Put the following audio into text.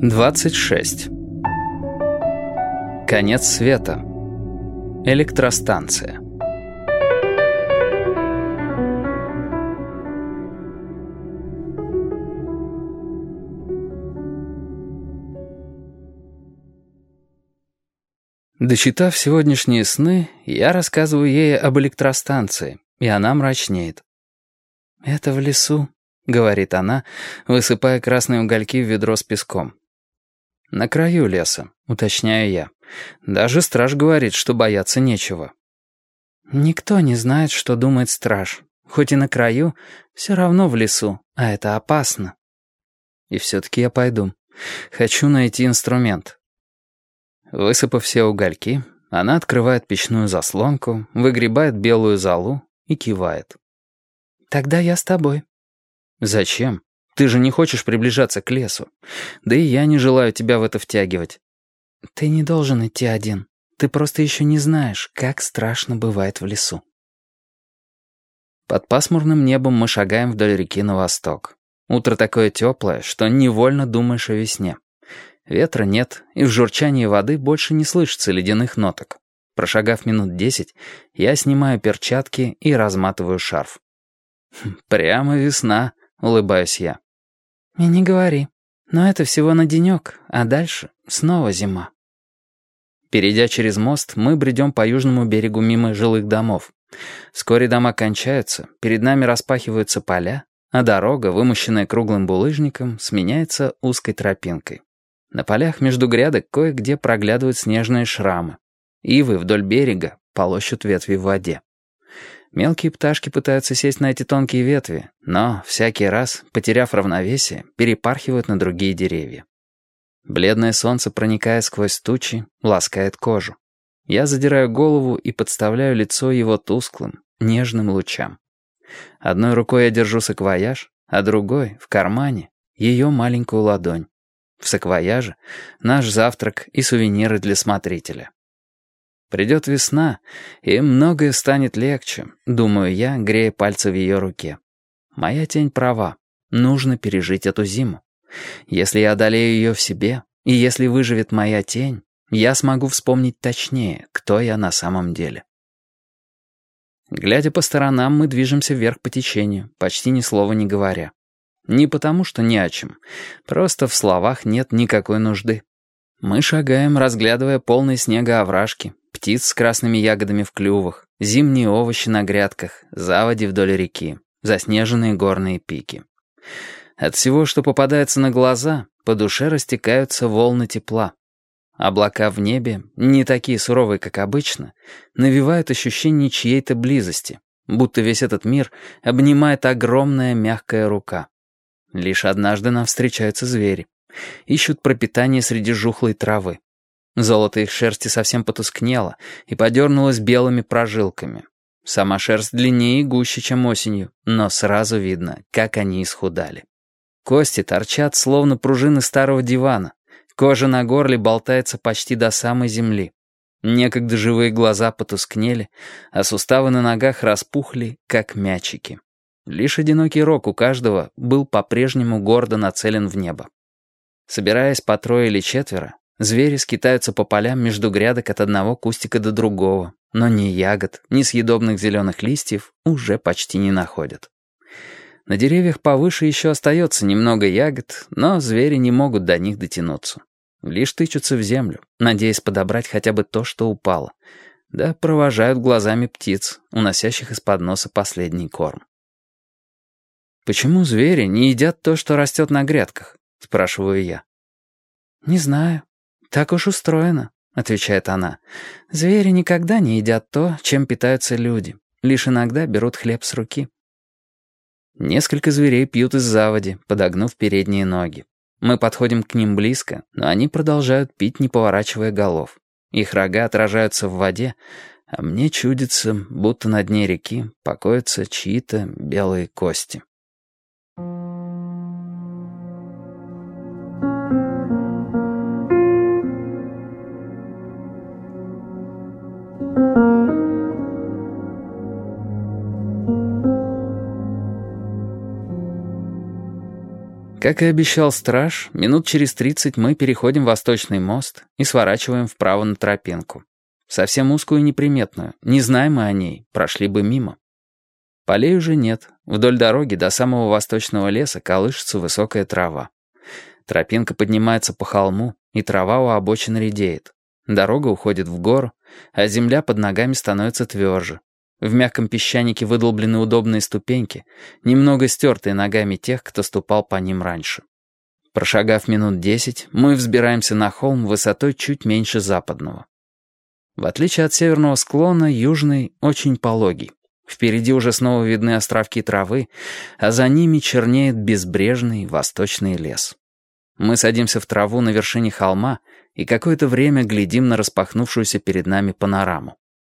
26. Конец света. Электростанция. Дочитав сегодняшние сны, я рассказываю ей об электростанции, и она мрачнеет. «Это в лесу», — говорит она, высыпая красные угольки в ведро с песком. «На краю леса», — уточняю я. «Даже страж говорит, что бояться нечего». «Никто не знает, что думает страж. Хоть и на краю, все равно в лесу, а это опасно». «И все-таки я пойду. Хочу найти инструмент». Высыпав все угольки, она открывает печную заслонку, выгребает белую золу и кивает. «Тогда я с тобой». «Зачем? Ты же не хочешь приближаться к лесу. Да и я не желаю тебя в это втягивать». «Ты не должен идти один. Ты просто еще не знаешь, как страшно бывает в лесу». Под пасмурным небом мы шагаем вдоль реки на восток. Утро такое теплое, что невольно думаешь о весне. Ветра нет, и в журчании воды больше не слышится ледяных ноток. Прошагав минут десять, я снимаю перчатки и разматываю шарф. «Хм, «Прямо весна», — улыбаюсь я. «И не говори. Но это всего на денек, а дальше снова зима». Перейдя через мост, мы бредем по южному берегу мимо жилых домов. Вскоре дома кончаются, перед нами распахиваются поля, а дорога, вымощенная круглым булыжником, сменяется узкой тропинкой. На полях между грядок кое-где проглядывают снежные шрамы. Ивы вдоль берега полощут ветви в воде. Мелкие пташки пытаются сесть на эти тонкие ветви, но всякий раз, потеряв равновесие, перепархивают на другие деревья. Бледное солнце, проникая сквозь тучи, ласкает кожу. Я задираю голову и подставляю лицо его тусклым, нежным лучам. Одной рукой я держу саквояж, а другой, в кармане, ее маленькую ладонь. В саквояже наш завтрак и сувениры для смотрителя. Придет весна, и многое станет легче, думаю я, грея пальцы в ее руке. Моя тень права, нужно пережить эту зиму. Если я одолею ее в себе, и если выживет моя тень, я смогу вспомнить точнее, кто я на самом деле. Глядя по сторонам, мы движемся вверх по течению, почти ни слова не говоря. Не потому, что не о чем. Просто в словах нет никакой нужды. Мы шагаем, разглядывая полные снега овражки, птиц с красными ягодами в клювах, зимние овощи на грядках, заводи вдоль реки, заснеженные горные пики. От всего, что попадается на глаза, по душе растекаются волны тепла. Облака в небе, не такие суровые, как обычно, навевают ощущение чьей-то близости, будто весь этот мир обнимает огромная мягкая рука. Лишь однажды нам встречаются звери. Ищут пропитание среди жухлой травы. Золото их шерсти совсем потускнело и подернулось белыми прожилками. Сама шерсть длиннее и гуще, чем осенью, но сразу видно, как они исхудали. Кости торчат, словно пружины старого дивана. Кожа на горле болтается почти до самой земли. Некогда живые глаза потускнели, а суставы на ногах распухли, как мячики. Лишь одинокий рог у каждого был по-прежнему гордо нацелен в небо. Собираясь по трое или четверо, звери скитаются по полям между грядок от одного кустика до другого, но ни ягод, ни съедобных зеленых листьев уже почти не находят. На деревьях повыше еще остается немного ягод, но звери не могут до них дотянуться. Лишь тычутся в землю, надеясь подобрать хотя бы то, что упало. Да провожают глазами птиц, уносящих из-под носа последний корм. «Почему звери не едят то, что растет на грядках?» — спрашиваю я. «Не знаю. Так уж устроено», — отвечает она. «Звери никогда не едят то, чем питаются люди. Лишь иногда берут хлеб с руки». Несколько зверей пьют из заводи, подогнув передние ноги. Мы подходим к ним близко, но они продолжают пить, не поворачивая голов. Их рога отражаются в воде, а мне чудится, будто на дне реки покоятся чьи-то белые кости. Как и обещал страж, минут через тридцать мы переходим Восточный мост и сворачиваем вправо на тропинку. Совсем узкую и неприметную. Не знаем мы о ней, прошли бы мимо. Полей уже нет. Вдоль дороги до самого восточного леса колышется высокая трава. Тропинка поднимается по холму, и трава у обочины редеет. Дорога уходит в гору, а земля под ногами становится тверже. В мягком песчанике выдолблены удобные ступеньки, немного стертые ногами тех, кто ступал по ним раньше. Прошагав минут десять, мы взбираемся на холм высотой чуть меньше западного. В отличие от северного склона, южный очень пологий. Впереди уже снова видны островки травы, а за ними чернеет безбрежный восточный лес. Мы садимся в траву на вершине холма и какое-то время глядим на распахнувшуюся перед нами панораму.